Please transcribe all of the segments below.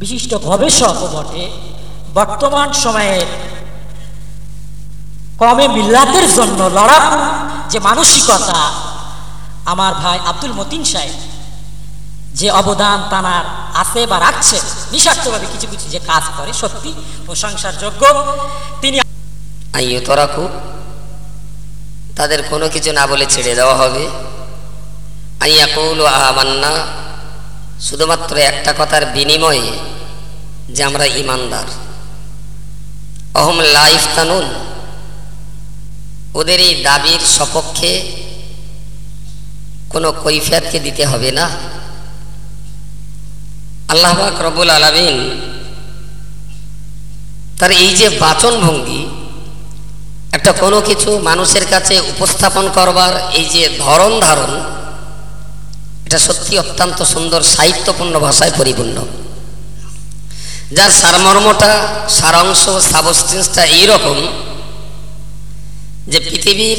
বিশিষ্ট গবেষক বটে। বর্তমান সময়ের কমে মিল্লাতের জন্য লড়াকু যে মানসিকতা আমার ভাই আব্দুল মতিন সাহেব যে অবদান তানার আছে বা রাখছে নিঃস্বার্থভাবে কিছু কিছু যে কাজ করে, সত্যি প্রশংসার যোগ্য তিনি আইয়ু তরাকু তাদের কোনো কিছু না বলে ছেড়ে দেওয়া হবে। আইয়া কৌল আমান্না, শুধুমাত্র একটা কথার বিনিময়ে যে আমরা ইমানদার। অহম লাইফ তানুন ওদের এই দাবির সপক্ষে কোনো কৈফিয়াতকে দিতে হবে না। আল্লাহ রবুল আলামিন তার এই যে বাচন ভঙ্গি একটা কোনো কিছু মানুষের কাছে উপস্থাপন করবার এই যে ধরন ধারণ এটা সত্যি অত্যন্ত সুন্দর, সাহিত্যপূর্ণ ভাষায় পরিপূর্ণ। যার সারমর্মটা, সারাংশ, সাবস্টেন্সটা এইরকম যে পৃথিবীর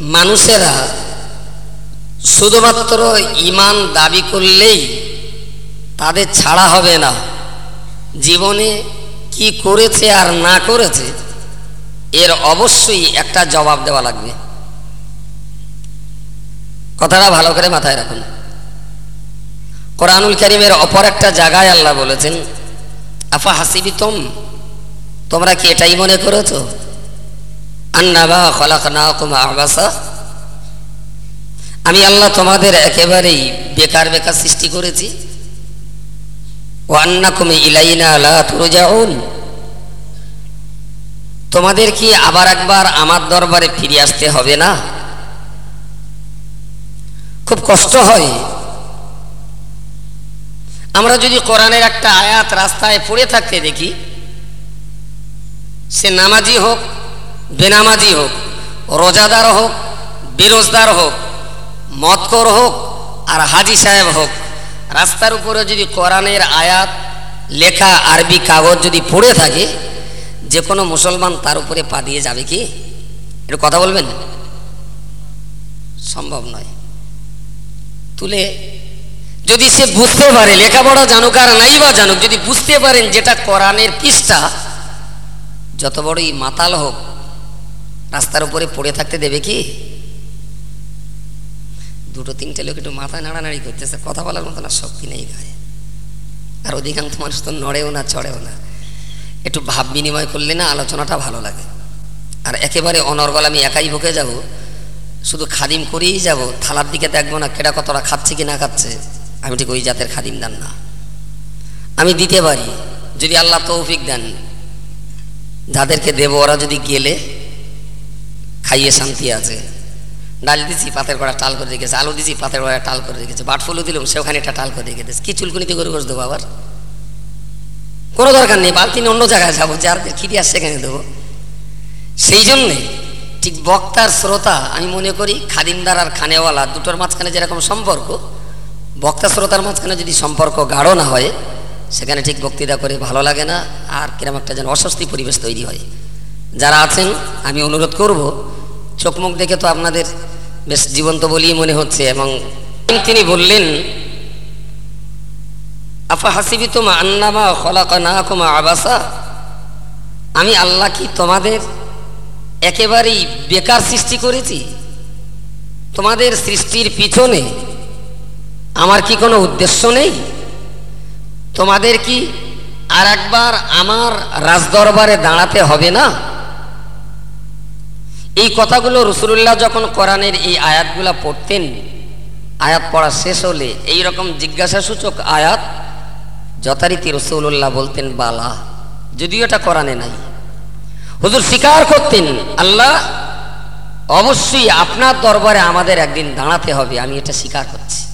মানুষেরা শুধুমাত্র ইমান দাবি করলেই তাদের ছাড়া হবে না। জীবনে কি করেছে আর না করেছে, এর অবশ্যই একটা জবাব দেওয়া লাগবে। কথাটা ভালো করে মাথায় রাখুন। কোরআনুল করিমের অপর একটা জায়গায় আল্লাহ বলেছেন, আফা হাসিবি তোম তোমরা কি এটাই মনে করেছ? আন্নাবা না আবাসা? আমি আল্লাহ তোমাদের একেবারেই বেকার বেকার সৃষ্টি করেছি। ও আন্না কুমি ইলাইনা আলা তুরজাউন? তোমাদের কি আবার একবার আমার দরবারে ফিরে আসতে হবে না? খুব কষ্ট হয়। আমরা যদি কোরআনের একটা আয়াত রাস্তায় পড়ে থাকতে দেখি, সে নামাজি হোক, বেনামাজি হোক, রোজাদার হোক বেরোজদার হোক মতকর হোক, আর হাজি সাহেব হোক, রাস্তার উপরে যদি কোরআনের আয়াত, লেখা আরবি কাগজ যদি পড়ে থাকে, যে কোনো মুসলমান তার উপরে পা দিয়ে যাবে কি? একটু কথা বলবেন? সম্ভব নয়। তুলে যদি সে বুঝতে পারে, লেখাপড়া জানুক আর নাই বা জানুক, যদি বুঝতে পারেন যেটা কোরআনের পৃষ্ঠা, যত বড়ই মাতাল হোক, রাস্তার উপরে পড়ে থাকতে দেবে কি? দুটো তিনটে লোক একটু মাথা নাড়ানাড়ি করতেছে, কথা বলার মতো না, শক্তি নেই গায়ে। আর অধিকাংশ মানুষ তো নড়েও না, চড়েও না। একটু ভাব বিনিময় করলে না আলোচনাটা ভালো লাগে। আর একেবারে অনর্গল, আমি একাই ভুকে যাব, শুধু খাদিম করেই যাব, থালার দিকে দেখব না কেটা কতটা খাচ্ছে কি না খাচ্ছে। আমি ঠিক ওই জাতের খাদিম দেন না। আমি দিতে পারি যদি আল্লাহ তৌফিক দেন, যাদেরকে দেব, ওরা যদি গেলে খাইয়ে শান্তি আছে। ডাল দিছি, পাতের কড়া টাল করে রেখেছে, আলু দিছি, পাতের কড়া টাল করে রেখেছে বাটফুলও দিলাম, সে ওখানে একটা টাল করে রেখেছে কি চুলকুনিতে করে বসে দেবো আবার? কোনো দরকার নেই, বালতি নিয়ে অন্য জায়গায় যাব, যার খিদি আসছে সেখানে দেবো। সেই জন্যে ঠিক বক্তার শ্রোতা, আমি মনে করি, খাদিমদার আর খানেওয়ালা, দুটোর মাঝখানে যেরকম সম্পর্ক বক্তা শ্রোতার মাঝখানে যদি সম্পর্ক গাঢ় না হয়, সেখানে ঠিক বক্তৃতা করে ভালো লাগে না, আর কিরম একটা যেন অস্বস্তি পরিবেশ তৈরি হয়। যারা আছেন, আমি অনুরোধ করব, চোখ মুখ দেখে তো আপনাদের বেশ জীবন্ত বলেই মনে হচ্ছে, এবং তিনি বললেন, আফা হাসিবি তোমা আন্নামা খলাকা না কুমা আবাসা? আমি আল্লাহ কি তোমাদের একেবারেই বেকার সৃষ্টি করেছি? তোমাদের সৃষ্টির পিছনে আমার কি কোনো উদ্দেশ্য নেই? তোমাদের কি আর একবার আমার রাজদরবারে দাঁড়াতে হবে না? এই কথাগুলো রসুল্লাহ যখন কোরআনের এই আয়াতগুলো পড়তেন, আয়াত পড়া শেষ হলে এই রকম জিজ্ঞাসাসূচক আয়াত যথারীতি রসুল্লাহ বলতেন, বালা, যদিও এটা কোরআনে নাই। হুজুর স্বীকার করতেন, আল্লাহ, অবশ্যই আপনার দরবারে আমাদের একদিন দাঁড়াতে হবে, আমি এটা স্বীকার করছি।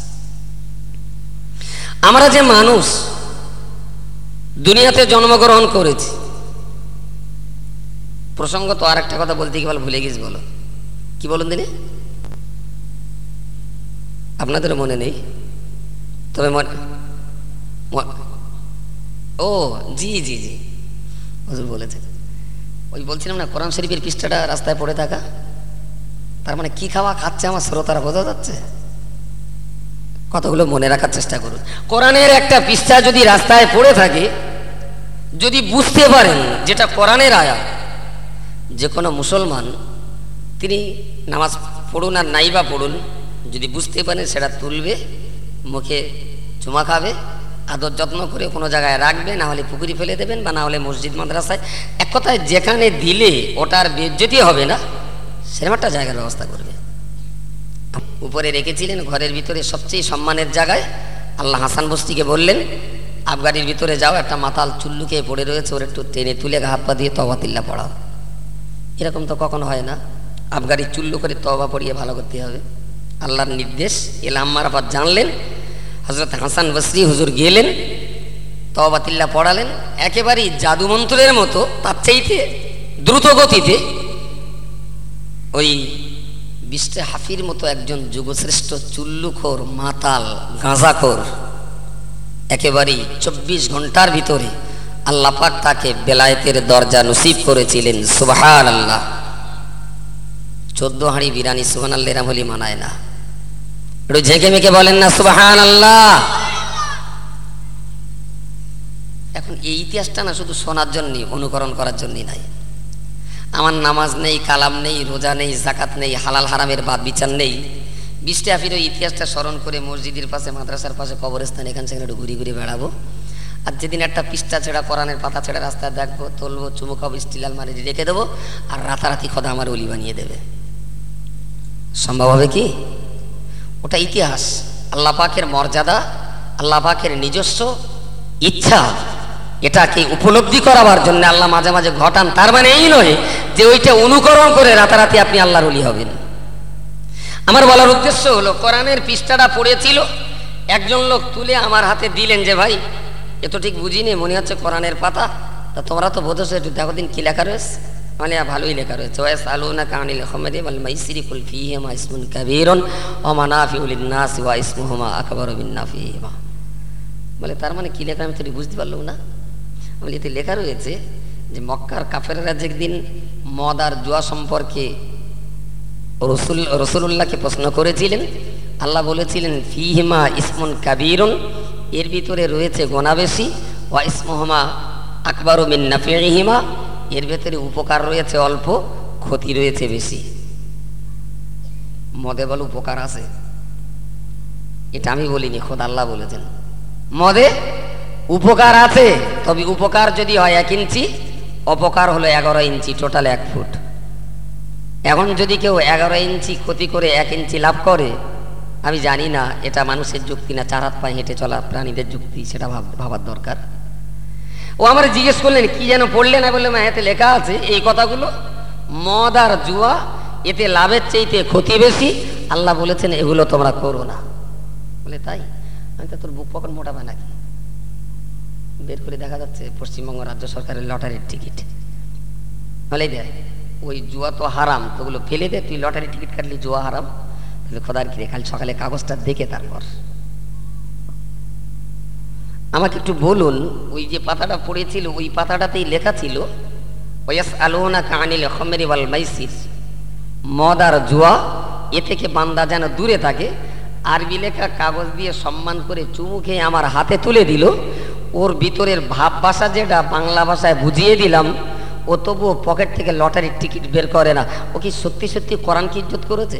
আমরা যে মানুষ, দুনিয়াতে জন্মগ্রহণ করেছি। প্রসঙ্গ তো আর একটা কথা বলতে গিয়ে ভুলে গেছি বলো। কি বলুন দিনে আপনাদের মনে নেই? তবে ও, জি জি জি। হুজুর বলেছে ওই বলছিলাম না, কোরআন শরীফের পৃষ্ঠাটা রাস্তায় পড়ে থাকা? তার মানে কি খাওয়া খাচ্ছে আমার শ্রোতারা, বোঝা যাচ্ছে? কতগুলো মনে রাখার চেষ্টা করুন। কোরআনের একটা পৃষ্ঠা যদি রাস্তায় পড়ে থাকে, যদি বুঝতে পারেন যেটা কোরআনের আয়া যে কোনো মুসলমান, তিনি নামাজ পড়ুন আর নাইবা পড়ুন, যদি বুঝতে পারেন সেটা তুলবে, মুখে চুমা খাবে, আদর যত্ন করে কোনো জায়গায় রাখবে, না হলে পুকুরি ফেলে দেবেন বা না হলে মসজিদ, মাদ্রাসায়। এক কথায় যেখানে দিলে ওটার বেজ্জতি হবে না, সেরকম একটা জায়গার ব্যবস্থা করবে। উপরে রেখেছিলেন ঘরের ভিতরে সবচেয়ে সম্মানের জায়গায়। আল্লাহ হাসান বস্তিকে বললেন, আবগারির ভিতরে যাও, একটা মাতাল চুল্লুকে পড়ে রয়েছে, ওর একটু টেনে তুলে হাত পা দিয়ে তবাতিল্লা পড়াও। এরকম তো কখনো হয় না। আবগারি চুল্লু করে তবা পড়িয়ে ভালো করতে হবে। আল্লাহর নির্দেশ, এলাম মারাফাত জানলেন হজরত হাসান বসরি হুজুর গেলেন তবাতিল্লা পড়ালেন। একেবারেই জাদুমন্ত্রের মতো, তার চাইতে দ্রুত গতিতে ওই বিশটা হাফির মতো একজন যুগশ্রেষ্ঠ চুল্লুখোর মাতাল, গাঁজাখোর। একেবারেই চব্বিশ ঘণ্টার ভিতরে আল্লাহ পাক তাকে বেলায়েতের দরজা নসিব করেছিলেন সুবহান আল্লাহ চোদ্দ হাঁড়ি বিরানি সুবান আল্লাহ এরাম হলি মানায় না। একটু ঝেঁকে মেকে বলেন না সুবহান আল্লাহ এখন এই ইতিহাসটা না শুধু শোনার জন্যই, অনুকরণ করার জন্যই নাই। আমার নামাজ নেই, কালাম নেই, রোজা নেই জাকাত নেই, হালাল হারামের বাদ বিচার নেই। বিশটা আফির ওই ইতিহাসটা স্মরণ করে মসজিদের পাশে, মাদ্রাসার পাশে, কবরস্থান, এখান সেখানে ঘুরি ঘুরি বেড়াবো। আর যেদিন একটা পৃষ্ঠা ছেঁড়া, কোরআনের পাতা ছেঁড়া রাস্তায় দেখব, তুলবো, চুমু স্টিল আলমারি রেখে দেবো, আর রাতারাতি খোদা আমার অলি বানিয়ে দেবে। সম্ভব হবে কি? ওটা ইতিহাস। আল্লাহ পাকের মর্যাদা, আল্লাহ পাকের নিজস্ব ইচ্ছা। এটাকে উপলব্ধি করাবার জন্য আল্লাহ মাঝে মাঝে ঘটান। তার মানে এই নয় যে ওইটা অনুকরণ করে রাতারাতি আপনি আল্লাহর অলি হবেন। আমার বলার উদ্দেশ্য হলো, কোরআনের পৃষ্ঠাটা পড়েছিল, একজন লোক তুলে আমার হাতে দিলেন যে, ভাই, এ তো ঠিক বুঝিনি, মনে হচ্ছে কোরআনের পাতা। তা তোমরা তো বোধছো একটু দেখো দিন কি লেখা রয়েছে? মানে ভালোই লেখা রয়েছে। ওয়াস আলুনা কানিল খমরি ওয়াল মাইসিরি কুল ফিহিমা ইসমুন কাবীরুন ওয়া মানাফিউল লিন-নাস ওয়া ইসমুহুমা আকবারু মিন নাফিহিমা বলে, তার মানে কি লেখা আমি তো বুঝতে পারলাম না? এতে লেখা রয়েছে যে মক্কার কাফেররা যেদিন মদ আর জুয়া সম্পর্কে রসুল রসুল্লাহকে প্রশ্ন করেছিলেন, আল্লাহ বলেছিলেন, ফিহিমা ইসমুন কাবীরুন, এর ভিতরে রয়েছে গোনা বেশি, ওয়া ইসমহমা আকবর মিন নাফিহিমা এর ভেতরে উপকার রয়েছে অল্প, ক্ষতি রয়েছে বেশি। মদে বল উপকার আছে। এটা আমি বলিনি, খোদ আল্লাহ বলেছেন। মদে উপকার আছে। তবে উপকার যদি হয় এক ইঞ্চি অপকার হলো এগারো ইঞ্চি টোটাল এক ফুট। এখন যদি কেউ এগারো ইঞ্চি ক্ষতি করে এক ইঞ্চি লাভ করে আমি জানি না এটা মানুষের যুক্তি না চার হাত পায়ে হেঁটে চলা প্রাণীদের যুক্তি সেটা ভাব ভাবার দরকার। ও আমার জিজ্ঞেস করলেন কি যেন পড়লেন না? বললাম হ্যাঁ, এতে লেখা আছে এই কথাগুলো মদ আর জুয়া এতে লাভের চাইতে ক্ষতি বেশি। আল্লাহ বলেছেন এগুলো তোমরা করো না। বলে তাই? আমি তো তোর বুক পকেট মোটাবে নাকি? বের করে দেখা যাচ্ছে পশ্চিমবঙ্গ রাজ্য সরকারের লটারির টিকিট। বলে দেয় ওই জুয়া তো হারাম তোগুলো ফেলে দে, তুই লটারি টিকিট কাটলি, জুয়া হারাম। তাহলে খোদার কিরে কাল সকালে কাগজটা দেখে তারপর। আমাকে একটু বলুন, ওই যে পাতাটা পড়েছিল, ওই পাতাটাতেই লেখা ছিল ওয়াস আলোনা কানিল খমেরি ওয়াল মদ আর জুয়া, এ থেকে বান্দা যেন দূরে থাকে। আরবি লেখা কাগজ দিয়ে সম্মান করে চুমু খেয়ে আমার হাতে তুলে দিল। ওর ভিতরের ভাব ভাষা যেটা বাংলা ভাষায় বুঝিয়ে দিলাম, ও তবুও পকেট থেকে লটারির টিকিট বের করে না। ও কি সত্যি সত্যি কোরআন কি ইজ্জত করেছে?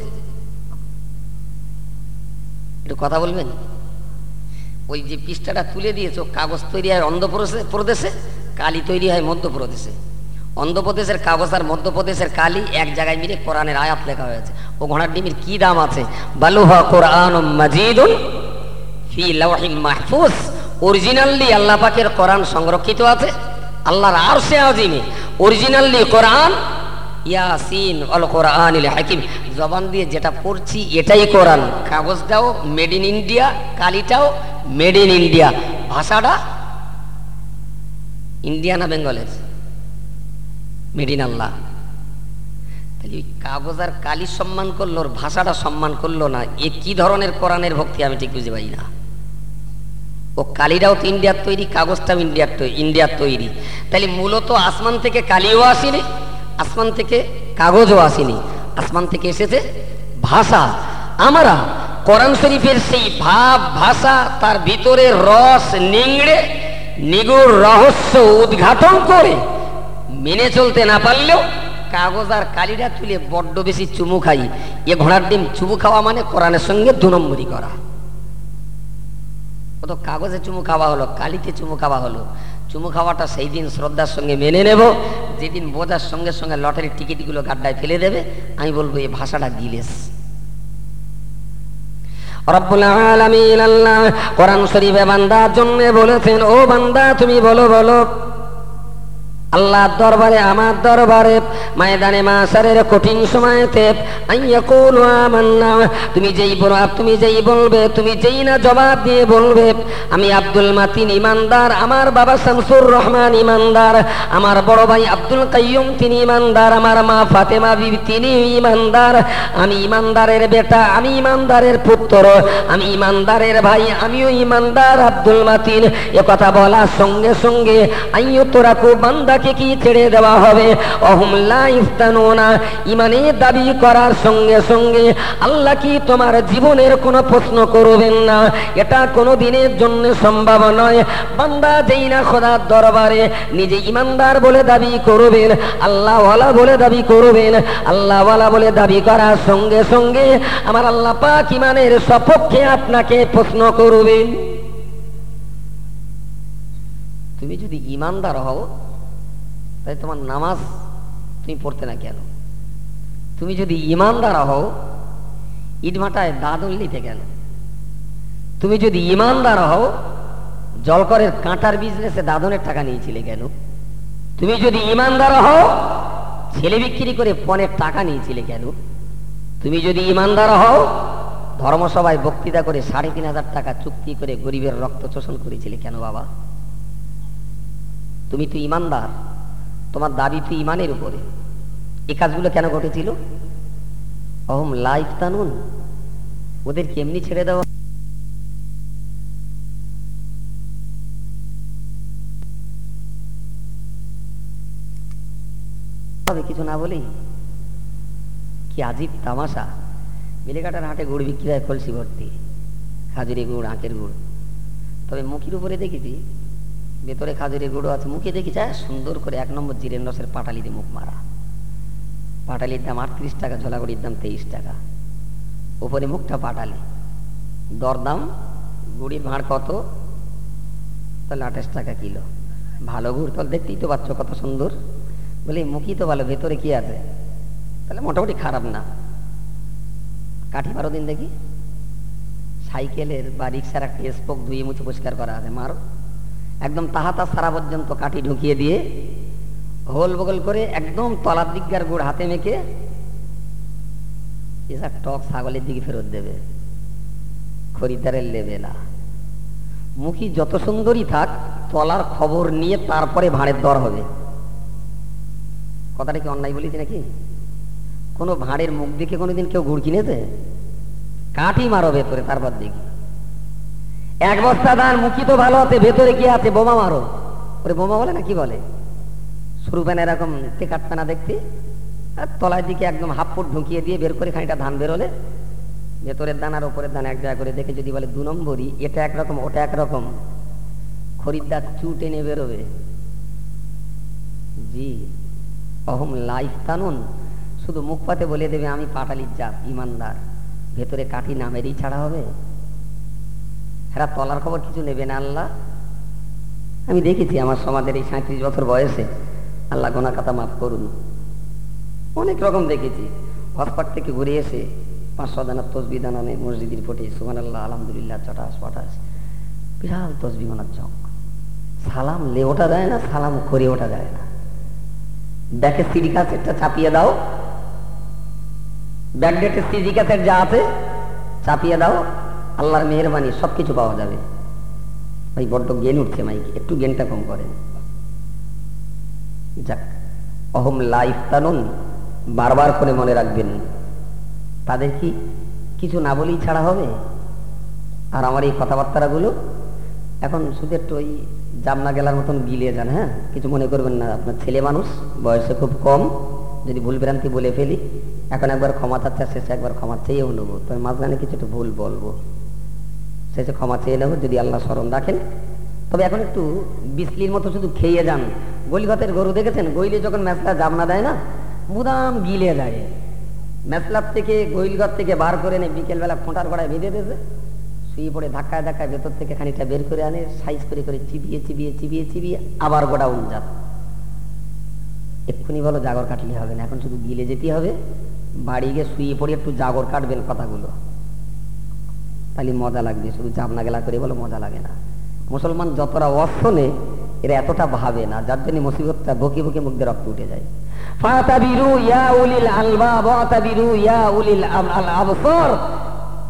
একটু কথা বলবেন? ওই যে পৃষ্ঠাটা তুলে দিয়েছে, কাগজ তৈরি হয় অন্ধ্রপ্রদেশে প্রদেশে, কালি তৈরি হয় মধ্যপ্রদেশে। অন্ধ্রপ্রদেশের কাগজ আর মধ্যপ্রদেশের কালি এক জায়গায় মিলে কোরআনের আয়াত লেখা হয়েছে। ও ঘোড়ার ডিমের কি দাম আছে? বালুহা কোরআন মাজিদুন ফি লাওহিল মাহফুজ। অরিজিনালি আল্লাহ পাকের কোরআন সংরক্ষিত আছে, আল্লাহর আরশে আজিমে। অরিজিনালি কোরআন ইয়াসিন অল কোরআনিল হাকিম। জবান দিয়ে যেটা পড়ছি এটাই কোরআন। কাগজটাও মেড ইন ইন্ডিয়া কালিটাও মেড ইন ইন্ডিয়া। ভাষাটা ইন্ডিয়া না বেঙ্গলের? মেড ইন আল্লাহ। কাগজ আর কালি সম্মান করল ভাষাটা সম্মান করল না, এ কি ধরনের কোরআনের ভক্তি আমি ঠিক বুঝতে পারি না। ও কালিটাও তো ইন্ডিয়ার তৈরি কাগজটাও ইন্ডিয়ার তৈরি ইন্ডিয়ার তৈরি। তাহলে মূলত আসমান থেকে কালিও আসেনি, আসমান থেকে কাগজও আসেনি। আসমান থেকে এসেছে ভাষা। আমরা কোরআন শরীফের সেই ভাব, ভাষা, তার ভিতরে রস, নিংড়ে, নিগুড় রহস্য উদ্ঘাটন করে মেনে চলতে না পারলেও কাগজ আর কালিটা তুলে বড্ড বেশি চুমু খাই। এ ঘোড়ার ডিম চুমু খাওয়া মানে কোরআনের সঙ্গে দু নম্বরই করা। ও তো কাগজে চুমু খাওয়া হলো, কালিতে চুমু খাওয়া হলো। চুমু খাওয়াটা সেই দিন শ্রদ্ধার সঙ্গে মেনে নেব। যেদিন বোঝার সঙ্গে সঙ্গে লটারির টিকিটগুলো গাড্ডায় ফেলে দেবে, আমি বলব এই ভাষাটা গিলেস আল্লাহ কোরআন শরীফে বান্দার জন্য বলেছেন, ও বান্দা, তুমি বলো বলো। আল্লাহর দরবারে, আমার দরবারে, ময়দানে মাসারের কঠিন সময়তে তুমি যেই বলো তুমি যেই বলবে, তুমি যেই না জবাব দিয়ে বলবে, আমি আব্দুল মাতিন ইমানদার, আমার বাবা শামসুর রহমান ইমানদার, আমার বড় ভাই আব্দুল কাইয়ুম তিনি ইমানদার, আমার মা ফাতেমা বিবি তিনি ইমানদার, আমি ইমানদারের বেটা, আমি ইমানদারের পুত্র, আমি ইমানদারের ভাই, আমিও ইমানদার আব্দুল মাতিন। এ কথা বলার সঙ্গে সঙ্গে আইয়ু তোরাকু বান্দাকে কি ছেড়ে দেওয়া হবে? অহুম লা ইফতানুনা, ইমানে দাবি করার সঙ্গে সঙ্গে আল্লাহ কি তোমার জীবনের কোনো প্রশ্ন করবেন না? এটা কোনো দিনের জন্য সম্ভব নয়। বান্দা যেই না খোদার দরবারে নিজে ইমানদার বলে দাবি করবেন, আল্লাহওয়ালা বলে দাবি করবেন, আল্লাহওয়ালা বলে দাবি করার সঙ্গে সঙ্গে আমার আল্লাহ পাক ইমানের সপক্ষে আপনাকে প্রশ্ন করবেন। তুমি যদি ইমানদার হও তাই তোমার নামাজ তুমি পড়তে না কেন? তুমি যদি ইমানদার হও, ইটভাটায় দাদন নিতে কেন তুমি যদি ইমানদার হও, জলকরের কাঁটার বিজনেসে দাদনের টাকা নিয়েছিলে কেন তুমি যদি ইমানদার হও, ছেলে বিক্রি করে পনেরো টাকা নিয়েছিলে কেন তুমি যদি ইমানদার হও, ধর্মসভায় বক্তৃতা করে সাড়ে তিন হাজার টাকা চুক্তি করে গরিবের রক্ত শোষণ করেছিলে কেন বাবা? তুমি তো ইমানদার। তোমার দাবি তো ইমানের উপরে। এই কাজগুলো কেন ঘটেছিল? অহম লাইফ তানুন। ওদের কেমনি ছেড়ে দেওয়া? কিছু না বলেই কি আজীব তামাশা। মিলেকাটার হাটে গুড় বিক্রি হয় কলসি ভর্তি খাজুরি গুড়, আঁকের গুড়। তবে মুখির উপরে দেখেছি ভেতরে খাজুরি গুঁড়ো আছে, মুখে দেখি যায় সুন্দর করে এক নম্বর জিরেন রসের পাটালি দিয়ে মুখ মারা। পাটালির দাম আটত্রিশ টাকা, ঝোলাগুড়ির দাম তেইশ টাকা। উপরে মুখটা পাটালি। দরদাম, গুড়ির ভাঁড় কত? তাহলে আঠাশ টাকা কিলো। ভালো গুড়, তাহলে দেখতেই তো পাচ্ছ কত সুন্দর। বলি, মুখই তো ভালো, ভেতরে কি আছে? তাহলে মোটামুটি খারাপ না। কাঠি মারো দিন দেখি। সাইকেলের বা রিক্সার একটা স্পোক ধুয়ে মুছে পরিষ্কার করা আছে, মারো। একদম তাহাতা সারা পর্যন্ত কাঠি ঢুকিয়ে দিয়ে হোল বগল করে একদম তলার দিককার গুড় হাতে মেখে এসব টক ছাগলের দিকে ফেরত দেবে। খরিদ্দারের লেবে না। মুখী যত সুন্দরই থাক, তলার খবর নিয়ে তারপরে ভাঁড়ের দর হবে। কথাটা কি অন্যায় বলেছি নাকি? কোনো ভাঁড়ের মুখ দেখে কোনোদিন কেউ গুড় কিনেছে? কাঠি মারো ভেতরে, তারপর দেখি। এক বস্তা ধান, মুখি তো ভালো আছে, ভেতরে কি আছে? বোমা মারো। ওরে বোমা বলে না কি বলে? সরু প্যান এরকম টেকাট প্যানা দেখতে? আর তলার দিকে একদম হাফ ফুট ঢুকিয়ে দিয়ে বের করে খানিকটা ধান বেরোলে। ভেতরের দান আর ওপরের দান এক জায়গা করে দেখে যদি বলে দু নম্বরই, এটা একরকম, ওটা একরকম। খরিদ্দার চু টেনে বেরোবে। জি, অহম লাইফ তানুন শুধু মুখ পাতে বলে দেবে, আমি পাটালির জাত, ইমানদার। ভেতরে কাঠি নামেরই ছাড়া হবে? এরা তলার খবর কিছু নেবে না, আল্লাহ? আমি দেখেছি আমার সমাজের এই সাঁত্রিশ বছর বয়সে আল্লাহ গোনা কথা মাফ করুন। অনেক রকম দেখেছি। হসপাট থেকে ঘুরে এসে পাঁচশো দানার তসবি দানানে মসজিদের ফোটে সুমান আল্লাহ আলহামদুলিল্লাহ চটাস পটাস বিশাল তসবি মানার চক। সালাম লে ওটা যায় না, সালাম করে ওটা যায় না। ব্যাকে সিডি কাসেটটা চাপিয়ে দাও। ব্যাকডেটের সিডি কাসেট যা আছে চাপিয়ে দাও। আল্লাহর মেহরবানি সব কিছু পাওয়া যাবে। ভাই, বড্ড গেন উঠছে মাইকে, একটু গেনটা কম করেন। যাক, অহম লাইফ তানুন বারবার করে মনে রাখবেন। তাদের কি কিছু না বলেই ছাড়া হবে? আর আমার এই কথাবার্তাগুলো, এখন শুধু একটু ওই জামনা গেলার মতন গিলিয়ে যান হ্যাঁ? কিছু মনে করবেন না, আপনার ছেলে মানুষ, বয়সে খুব কম, যদি ভুল বলে ফেলি, এখন একবার ক্ষমা চাচ্ছে, শেষে একবার ক্ষমা চেয়েও নেব। তবে মাঝখানে কিছু একটু ভুল বলব। শেষে ক্ষমা চেয়ে নেব, যদি আল্লাহ স্মরণ রাখেন। তবে এখন একটু বিসলির মতো শুধু খেয়ে যান। গলিঘাতের গরু দেখেছেন? গইলে যখন ম্যাচলা জামনা দেয় না, মুদাম গিলে যায়। ম্যাচলার থেকে গৈলঘর থেকে বার করে এনে বিকেলবেলা ফোঁটার গড়ায় বেঁধে দিয়েছে শুয়ে পড়ে ধাক্কায় ধাক্কায় ভেতর থেকে খানিকটা বের করে আনে, সাইজ করে করে চিবিয়ে চিবিয়ে চিবিয়ে চিবিয়ে আবার গোটা উনজাত এক্ষুনি বলো জাগর কাটলে হবে না, এখন শুধু গিলে যেতে হবে। বাড়ি গিয়ে শুয়ে পড়ে একটু জাগর কাটবেন কথাগুলো। তাহলে মজা লাগবে, শুধু চাপনা গেলা করে বলো মজা লাগে না। মুসলমান যতটা অশনে, এরা এতটা ভাবে না, যার জন্য মুসিবতটা বকে বকে মুখ দিয়ে রক্ত উঠে যায়।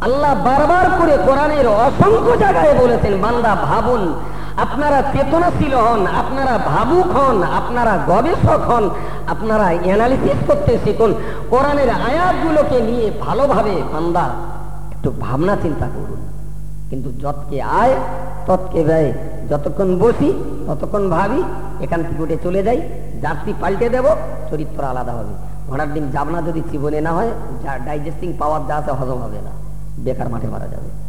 আল্লাহ বারবার করে কোরআনের অসংখ্য জায়গায় বলেছেন, বান্দা ভাবুন, আপনারা চেতনাশীল হন, আপনারা ভাবুক হন, আপনারা গবেষক হন, আপনারা অ্যানালিসিস করতে শিখুন। কোরআনের আয়াতগুলোকে নিয়ে ভালোভাবে বান্দা একটু ভাবনা চিন্তা করুন। কিন্তু যতকে আয়, ততকে ব্যয়। যতক্ষণ বসি, ততক্ষণ ভাবি, এখান থেকে উঠে চলে যাই। জার্সি পাল্টে দেব, চরিত্র আলাদা হবে। ঘোড়ার ডিম যাবনা যদি জীবনে না হয় ডাইজেস্টিং পাওয়ার যা আছে হজম হবে না। বেকার মাঠে মারা যাবে।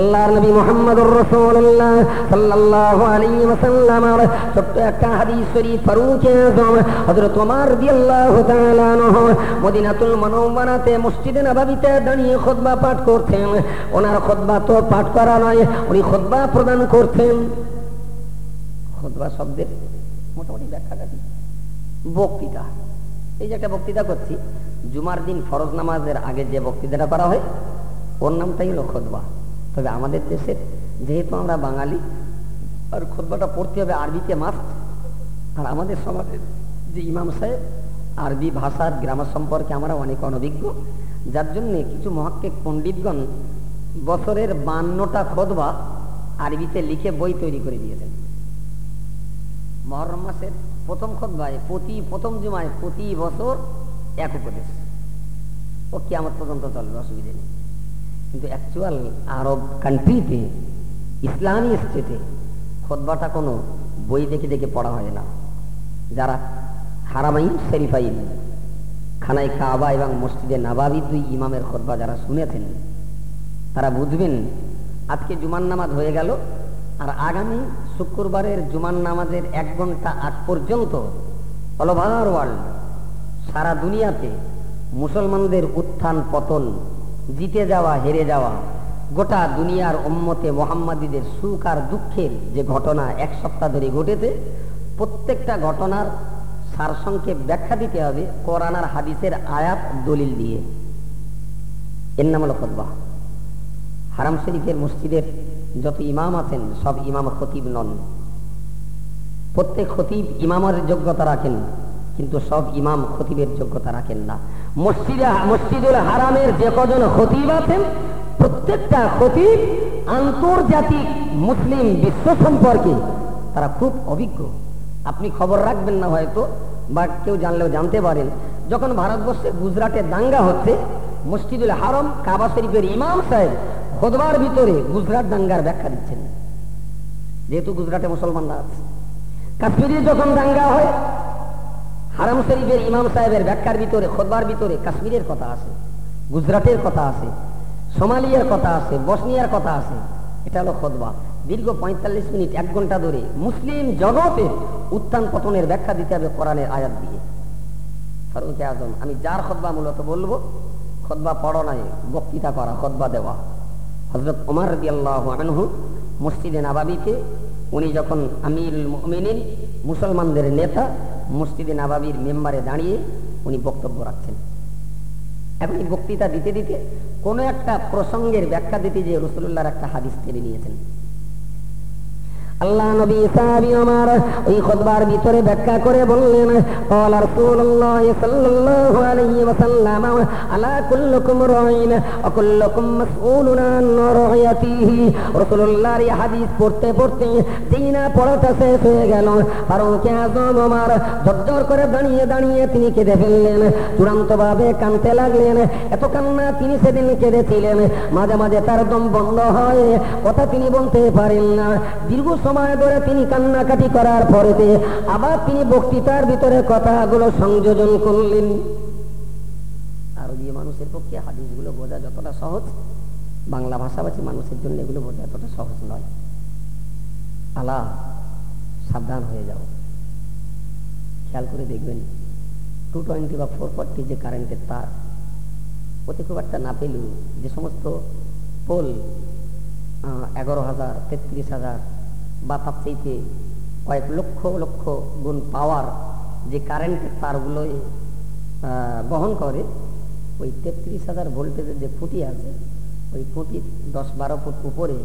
আল্লাহর নবী রাসূলুল্লাহ সাল্লাল্লাহু আলাইহি ছোট্ট একটা হাদিস শরীফ হযরত ওমর রাদিয়াল্লাহু তাআলা আনহু মদিনাতুল মুনাওয়ারাতে মসজিদে নববীতে দাঁড়িয়ে খুতবা পাঠ করতেন। ওনার খুতবা তো পাঠ করা নয়, উনি খুতবা প্রদান করতেন। খুতবা শব্দের মোটামুটি ব্যাখ্যাটা কি বক্তৃতা। এই যে একটা বক্তৃতা করছি, জুমার দিন ফরজ নামাজের আগে যে বক্তৃতাটা করা হয়, ওর নামটাই হলো খোদবা তবে আমাদের দেশের যেহেতু আমরা বাঙালি, আর খোদবাটা পড়তে হবে আরবিতে মাস্ট আর আমাদের সমাজের যে ইমাম সাহেব, আরবি ভাষার গ্রামার সম্পর্কে আমরা অনেক অনভিজ্ঞ, যার জন্যে কিছু মহাক্কিক পণ্ডিতগণ বছরের বান্নটা খোদবা আরবিতে লিখে বই তৈরি করে দিয়েছেন। মহরম মাসের প্রথম খোদবায়, প্রতি প্রথম জুমায় প্রতি বছর এক উপদেশ। ও কেমন পর্যন্ত চলবে, অসুবিধে নেই। কিন্তু অ্যাকচুয়াল আরব কান্ট্রিতে ইসলামী স্টেটে খোদবাটা কোনো বই দেখে দেখে পড়া হয় না। যারা হারামাইন শরীফাইন খানাই কাবা এবং মসজিদে নাবাবি দুই ইমামের খোদবা যারা শুনেছেন, তারা বুঝবেন, আজকে জুমান নামাজ হয়ে গেল আর আগামী শুক্রবারের জুমান নামাজের এক ঘণ্টা আগ পর্যন্ত অল ওভার ওয়ার্ল্ড সারা দুনিয়াতে মুসলমানদের উত্থান পতন জিতে যাওয়া, হেরে যাওয়া, গোটা দুনিয়ার উম্মতে মোহাম্মদীদের সুখ আর দুঃখের যে ঘটনা এক সপ্তাহ ধরে ঘটেছে, প্রত্যেকটা ঘটনার সারসংক্ষেপ ব্যাখ্যা দিতে হবে কোরআন আর হাদিসের আয়াত দলিল দিয়ে। এর নাম হলো খোদবা হারাম শরীফের মসজিদের যত ইমাম আছেন, সব ইমাম খতিব নন। প্রত্যেক খতিব ইমামের যোগ্যতা রাখেন। কিন্তু সব ইমাম খতিবের যোগ্যতা রাখেন না। মসজিদে মসজিদুল হারামের যে কজন খতিব আছেন, প্রত্যেকটা খতিব আন্তর্জাতিক মুসলিম বিশ্ব সম্পর্কে তারা খুব অভিজ্ঞ। আপনি খবর রাখবেন না হয়তো, বা কেউ জানলেও জানতে পারেন। যখন ভারতবর্ষে গুজরাটে দাঙ্গা হচ্ছে, মসজিদুল হারম, কাবা শরীফের ইমাম সাহেব খোদবার ভিতরে গুজরাট দাঙ্গার ব্যাখ্যা দিচ্ছেন। যেহেতু গুজরাটে মুসলমানরা আছে। কাশ্মীরে যখন দাঙ্গা হয় হারাম শরীফের ইমাম সাহেবের ব্যাখ্যার ভিতরে খোদবার ভিতরে কাশ্মীরের কথা আছে, গুজরাটের কথা আছে, সোমালিয়ার কথা আছে, বসনিয়ার কথা আছে। এটা হলো খোদবা। দীর্ঘ পঁয়তাল্লিশ মিনিট, এক ঘণ্টা ধরে মুসলিম জগতের উত্থান পতনের ব্যাখ্যা দিতে হবে কোরআনের আয়াত দিয়ে। ফারুক আজম, আমি যার খোদবা মূলত বলব, খোদবা পড়ো নাই, বক্তৃতা করা, খোদবা দেওয়া। হজরত ওমর রবি আল্লাহ আনহু মসজিদে নাবাবিতে উনি যখন আমির মুমিনিন, মুসলমানদের নেতা মসজিদে নাবাবির মেম্বারে দাঁড়িয়ে উনি বক্তব্য রাখছেন এখন এই বক্তৃতা দিতে দিতে কোনো একটা প্রসঙ্গের ব্যাখ্যা দিতে যে রসুল্লাহর একটা হাদিস টেনে নিয়েছেন। আল্লাহ নবী সাহাবী আমার ওই খুতবার ভিতরে ব্যাখ্যা করে বললেন قال رسول الله صلى الله عليه وسلم الا كلكم راعين وكلكم مسؤول عن رعيته রাসূলুল্লাহর এই হাদিস পড়তে পড়তে দিনা পড়াটা শেষ হয়ে গেল ফারুক আযম আমার ঝরঝর করে দাঁড়িয়ে দাঁড়িয়ে তিনি কেঁদে ফেললেন চূড়ান্ত ভাবে কানতে লাগলেন এত কান্না তিনি সেদিন কেঁদেছিলেন মাঝে মাঝে তার দম বন্ধ হয় কথা তিনি বলতে পারেন না দীর্ঘ সময় ধরে তিনি কান্নাকাটি করার পরেতে আবার তিনি বক্তৃতার ভিতরে কথাগুলো সংযোজন করলেন। আরবি মানুষের পক্ষে হাদিসগুলো বোঝা যতটা সহজ, বাংলা ভাষাভাষী মানুষের জন্য এগুলো বোঝা এতটা সহজ নয়। আলা সাবধান হয়ে যাও। খেয়াল করে দেখবেন টু টোয়েন্টি বা ফোর ফোরটি যে কারেন্টের তার, ওতে খুব একটা না পেলেও যে সমস্ত পোল এগারো হাজার, তেত্রিশ হাজার বা তার চাইতে কয়েক লক্ষ লক্ষ গুণ পাওয়ার যে কারেন্টের তারগুলোই আহ, বহন করে ওই তেত্রিশ হাজার ভোল্টেজের যে খুঁটি আছে ওই খুঁটির দশ বারো ফুট উপরে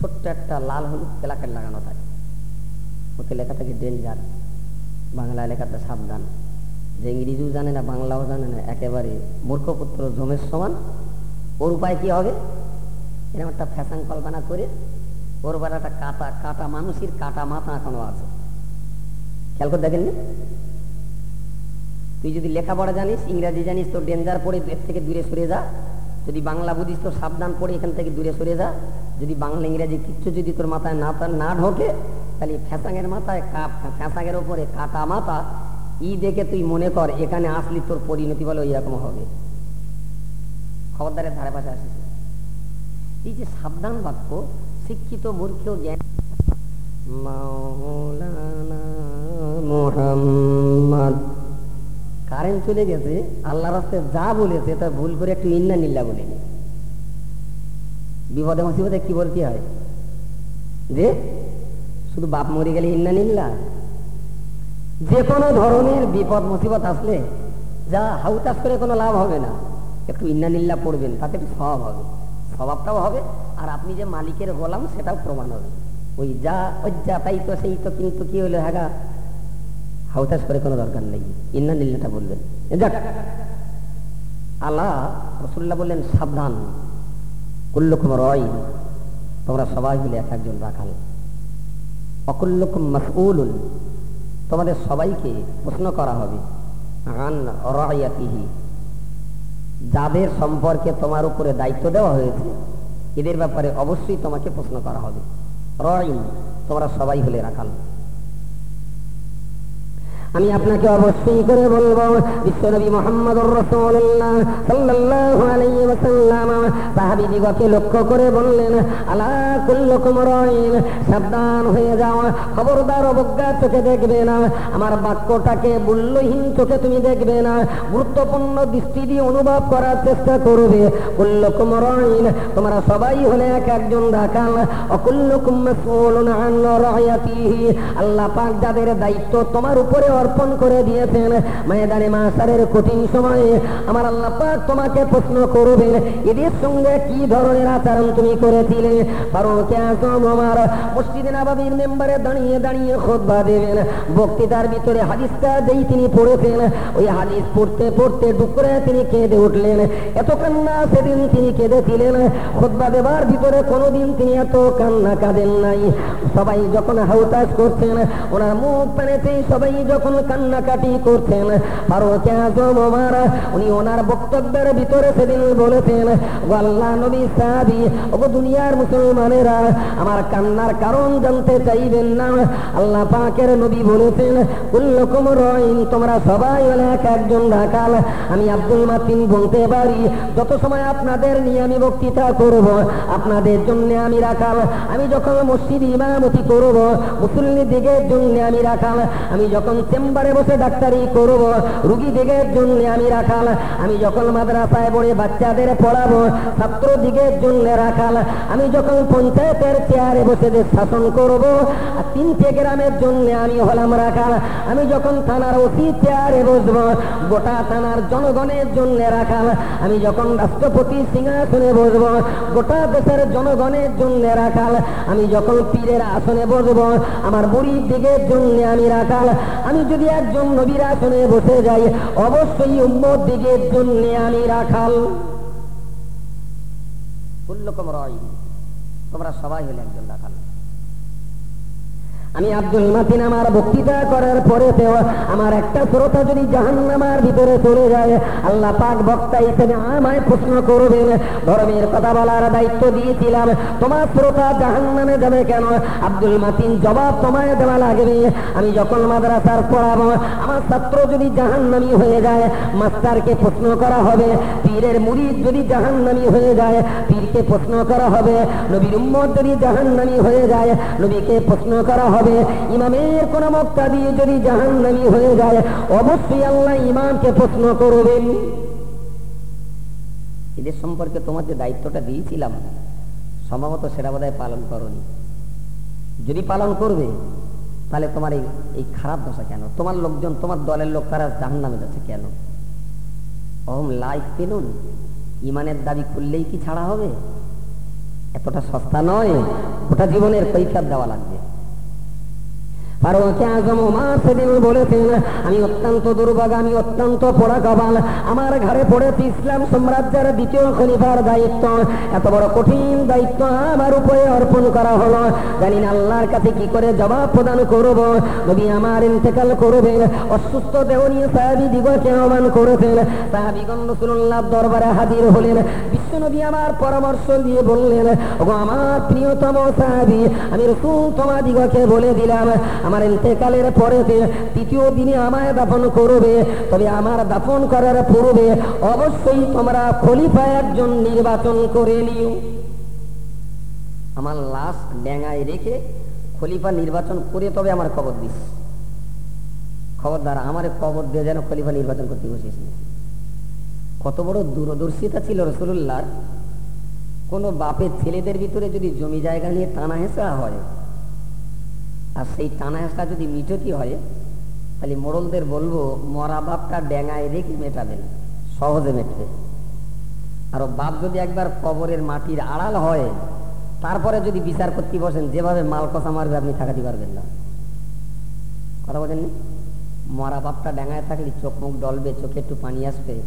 ছোট্ট একটা লাল হলুদ প্লাকেট লাগানো থাকে। ওতে লেখা থাকে ডেঞ্জার বাংলা লেখাটা সাবধান। যে ইংরেজিও জানে না বাংলাও জানে না একেবারে মূর্খপুত্র জমের সমান। ওর উপায় কি হবে? এরকম একটা ফ্যাশন কল্পনা করে ওর একটা কাটা কাটা মানুষের কাটা মাথা এখনও আছে। খেয়াল করে দেখেননি? তুই যদি লেখাপড়া জানিস, ইংরাজি জানিস, তোর ডেঞ্জার পড়ে এর থেকে দূরে সরে যা। যদি বাংলা বুঝিস, তোর সাবধান পড়ে এখান থেকে দূরে সরে যা। যদি বাংলা, ইংরাজি কিচ্ছু যদি তোর মাথায় না না ঢোকে, তাহলে ফ্যাসাঙের মাথায় কা- ফ্যাসাঙের ওপরে কাটা মাথা, ই দেখে তুই মনে কর, এখানে আসলি তোর পরিণতি বলে এরকম হবে। খবরদারের ধারে পাশে আসিস। এই যে সাবধান বাক্য শিক্ষিত মূর্খেও জ্ঞান। কারেন্ট চলে গেছে আল্লাহ রাস্তায় যা বলেছে তা ভুল করে একটু ইন্না নিল্লা বলেনি বিপদে মুসিবতে কি বলতে হয়? যে শুধু বাপ মরে গেলে ইন্না নিল্লা? যে কোনো ধরনের বিপদ মুসিবত আসলে যা হাউতাস করে কোনো লাভ হবে না। একটু ইন্না নিল্লা পড়বেন তাতে একটু স্বভাব হবে। স্বভাবটাও হবে আর আপনি যে মালিকের গোলাম, সেটাও প্রমাণ হবে। ওই যা ওই যা তাই তো সেই তো, কিন্তু কি হলো হ্যাঁ হাউতাস করে কোনো দরকার নেই। ইন্না নিল্লাটা বলবেন আল্লাহ রসুল্লাহ বললেন, সাবধান। কুল্লুকুম রয় তোমরা সবাই মিলে এক একজন রাখাল। অকুল্লুকুম মাসউলুন তোমাদের সবাইকে প্রশ্ন করা হবে যাদের সম্পর্কে তোমার উপরে দায়িত্ব দেওয়া হয়েছে এদের ব্যাপারে অবশ্যই তোমাকে প্রশ্ন করা হবে। রয় তোমরা সবাই হলে রাখাল। আমি আপনাকে অবশ্যই করে বলব, বিশ্বনবী মোহাম্মদ রসুল্লাহ লক্ষ্য করে বললেন, আলা সাবধান হয়ে যাও, খবরদার অবজ্ঞা চোখে দেখবে না, আমার বাক্যটাকে মূল্যহীন চোখে তুমি দেখবে না, গুরুত্বপূর্ণ দৃষ্টি দিয়ে অনুভব করার চেষ্টা করবে, কুল্লুকুম তোমরা সবাই হলে এক একজন রাখাল অকুল্লুকুম মাসউলুন আল্লাহ পাক যাদের দায়িত্ব তোমার উপরে অর্পণ করে দিয়েছেন। ময়দানে মাসারের কঠিন সময়ে আমার আল্লাহ পাক তোমাকে প্রশ্ন করবেন, এদের সঙ্গে কি ধরনের আচরণ তুমি করেছিলে? ফারুক আজম আমার মসজিদে নববীর মেম্বারে দাঁড়িয়ে দাঁড়িয়ে খুতবা দেবেন। বক্তৃতার ভিতরে হাদিসটা যেই তিনি পড়েছেন, ওই হাদিস পড়তে পড়তে দুপুরে তিনি কেঁদে উঠলেন। এত কান্না সেদিন তিনি কেঁদেছিলেন। খুতবা দেবার ভিতরে কোনোদিন তিনি এত কান্না কাঁদেন নাই। সবাই যখন হাউতাস করছেন, ওনার মুখ পেনেতেই সবাই যখন কান্নাকাটি করছেন ফারুক আজম ওমর উনি ওনার বক্তব্যের ভিতরে সেদিন বলেছেন, আল্লাহ নবী সাহাবি ও দুনিয়ার মুসলমানেরা, আমার কান্নার কারণ জানতে চাইবেন না। আল্লাহ পাকের নবী বলেছেন, কুল্লুকুম রাইন, তোমরা সবাই হলে এক একজন রাখাল আমি আব্দুল মাতিন বলতে পারি, যত সময় আপনাদের নিয়ে আমি বক্তৃতা করব, আপনাদের জন্য আমি রাখাল। আমি যখন মসজিদ ইমামতি করব মুসল্লি দিগের জন্য আমি রাখাল। আমি যখন চেম্বারে বসে ডাক্তারি করব। রুগী দিগের জন্য আমি রাখাল। আমি যখন মাদ্রাসায় পড়ে বাচ্চাদের পড়াবো, ছাত্র দিগের জন্য রাখাল। আমি যখন পঞ্চায়েতের চেয়ারে বসে শাসন করব তিনটে গ্রামের জন্য আমি হলাম রাখাল। আমি যখন থানার ওসি চেয়ারে বসবো, গোটা থানার জনগণের জন্য রাখাল। আমি যখন রাষ্ট্রপতি সিংহাসনে বসবো, গোটা দেশের জনগণের জন্য রাখাল। আমি যখন পীরের আসনে বসবো, আমার বুড়ির দিকের জন্য আমি রাখাল। আমি যদি একজন নবীর আসনে বসে যাই অবশ্যই উম্মর দিকের জন্য আমি রাখাল। রাইন। তোমরা সবাই হলে একজন রাখাল। আমি আব্দুল মাতিন, আমার বক্তৃতা করার পরেতেও আমার একটা শ্রোতা যদি জাহান্নামার ভিতরে চলে যায়, আল্লাহ পাক বক্তা হিসেবে আমায় প্রশ্ন করবেন, ধর্মের কথা বলার দায়িত্ব দিয়েছিলাম, তোমার শ্রোতা জাহান্নামে যাবে কেন? আব্দুল মাতিন জবাব তোমায় দেওয়া লাগবে, আমি যখন মাদ্রাসার পড়াবো, আমার ছাত্র যদি জাহান্নামি হয়ে যায়, মাস্টারকে প্রশ্ন করা হবে, পীরের মুরিদ যদি জাহান্নামি হয়ে যায়, পীরকে প্রশ্ন করা হবে, নবীর উম্মত যদি জাহান্নামি হয়ে যায়, নবীকে প্রশ্ন করা হবে ইমামের কোন মক্কা দিয়ে যদি জাহান্নামি হয়ে যায়, অবশ্যই আল্লাহ ইমামকে প্রশ্ন করবেন। এদের সম্পর্কে তোমার যে দায়িত্বটা দিয়েছিলাম, সম্ভবত সেটা বোধহয় পালন করনি। যদি পালন করবে, তাহলে তোমার এই এই খারাপ দশা কেন? তোমার লোকজন, তোমার দলের লোক, তারা জাহান নামে যাচ্ছে কেন? অহম লাইফ পেলুন। ইমানের দাবি করলেই কি ছাড়া হবে? এতটা সস্তা নয়। ওটা জীবনের কৈফিয়ত দেওয়া লাগবে। ফারুক আজম ওমর সেদিন বলেছেন, আমি অত্যন্ত দুর্ভাগা, আমি অত্যন্ত পোড়া কপাল আমার ঘরে পড়েছে ইসলাম সাম্রাজ্যের দ্বিতীয় খলিফার দায়িত্ব। এত বড় কঠিন দায়িত্ব আমার উপরে অর্পণ করা হলো। জানি না আল্লাহর কাছে কি করে জবাব প্রদান করব। নবী আমার ইন্তেকাল করবেন। অসুস্থ দেহ নিয়ে সাহাবি দিগকে আহ্বান করেছেন। সাহাবিগণ রসুল্লাহ দরবারে হাজির হলেন। বিশ্বনবী আমার পরামর্শ দিয়ে বললেন, ওগো আমার প্রিয়তম সাহাবি, আমি রসুল তোমাদিগকে বলে দিলাম আমার ইন্তেকালের পরে তৃতীয় দিনে আমায় দাফন করবে, তবে আমার দাফন করার পূর্বে অবশ্যই তোমরা খলিফা একজন নির্বাচন করে নিও। আমার লাশ ডেঙ্গায় রেখে খলিফা নির্বাচন করে তবে আমার খবর দিস। খবরদার, আমার খবর দিয়ে যেন খলিফা নির্বাচন করতে বসিস না কত বড় দূরদর্শিতা ছিল রসুল্লাহ কোনো বাপের ছেলেদের ভিতরে যদি জমি জায়গা নিয়ে টানা হেঁচা হয় আর সেই টানা হেঁচা যদি মিটতি হয়, তাহলে মোড়লদের বলব, মরা বাপটা ডেঙায় রেখে মেটাবেন, সহজে মেটবে। আর বাপ যদি একবার কবরের মাটির আড়াল হয়, তারপরে যদি বিচার করতে বসেন, যেভাবে মাল কষা মারবে, আপনি ঠাকাতে পারবেন না। কথা বলেননি? মরা বাপটা ডেঙায় থাকলে চোখ মুখ ডলবে, চোখে একটু পানি আসবে,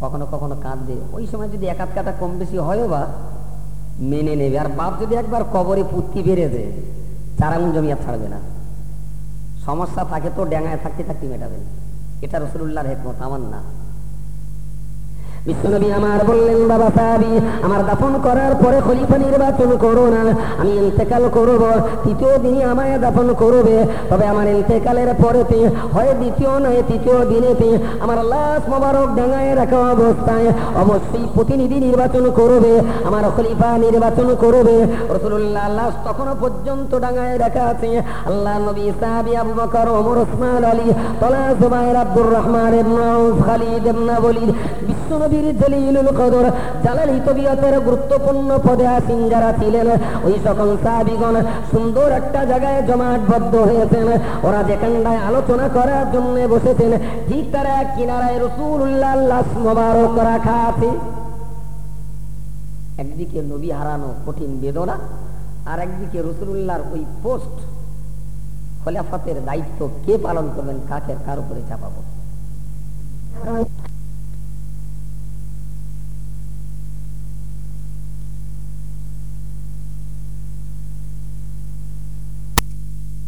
কখনো কখনো কাঁদবে। ওই সময় যদি এক আধ কম বেশি হয়ও বা, মেনে নেবে। আর বাপ যদি একবার কবরে পুত্তি বেড়ে দেয় চার আঙুল জমি আর ছাড়বে না। সমস্যা থাকে তো ড্যাঙায় থাকতে থাকতে মেটাবেন। এটা রসুল্লাহর হেকমত, আমার না। বিশ্বনবী আমার বললেন, বাবা আমার দাফন করার পরে খলিফা নির্বাচন করো না, আমি ইন্তেকাল করব, তৃতীয় দিনই আমায় দাফন করবে। তবে আমার ইন্তেকালের পরেতে হয় দ্বিতীয় নয়, তৃতীয় দিনেতে আমার লাশ মোবারক ডাঙায় রাখা অবস্থায় অবশ্যই প্রতিনিধি নির্বাচন করবে, আমার খলিফা নির্বাচন করবে। রসুল্লাহ লাশ পর্যন্ত ডাঙায় রাখা আছে। আল্লাহ নবী সাহাবি আবু বকর, ওমর, ওসমান, আলী, তলা, জুবাইর, আব্দুর রহমান, ইবনে খালিদ, ইবনে ওয়ালিদ বিশ্বনবীর জলিলুল কদর, জালালি তবিয়তের গুরুত্বপূর্ণ পদে আসীন যারা ছিলেন। ওই সকল সাহাবিগণ সুন্দর একটা জায়গায় জমাটবদ্ধ হয়েছেন। ওরা যেখানটায় আলোচনা করার জন্য বসেছেন, ঠিক তার কিনারায় রসুল্লাহ মোবারক রাখা আছে। একদিকে নবী হারানো কঠিন বেদনা, আর একদিকে রসুল্লাহর ওই পোস্ট খোলাফাতের দায়িত্ব কে পালন করবেন, কাকে, কার উপরে চাপাবো?